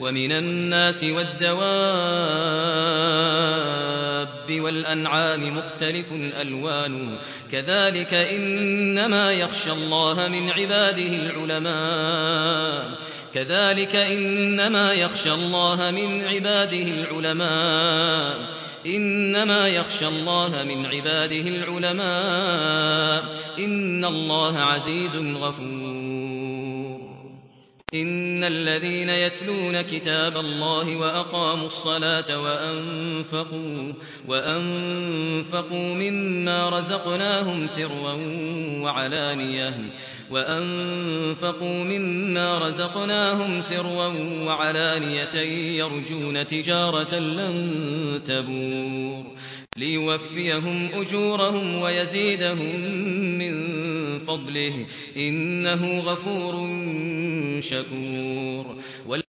ومن الناس والدواب والأنعام مختلف ألوانه كذلك إنما يخشى الله من عباده العلماء. كذلك إنما يخشى الله من عباده العلماء. إنما يخشى الله من عباده العلماء. إن الله عزيز غفور. إن الذين يتلون كتاب الله وأقاموا الصلاة وأنفقوا, وأنفقوا مما رزقناهم سرا وعلانية وأنفقوا مما رزقناهم سرا وعلانية يرجون تجارة لن تبور ليوفيهم أجورهم ويزيدهم من فضله إنه غفور شكور.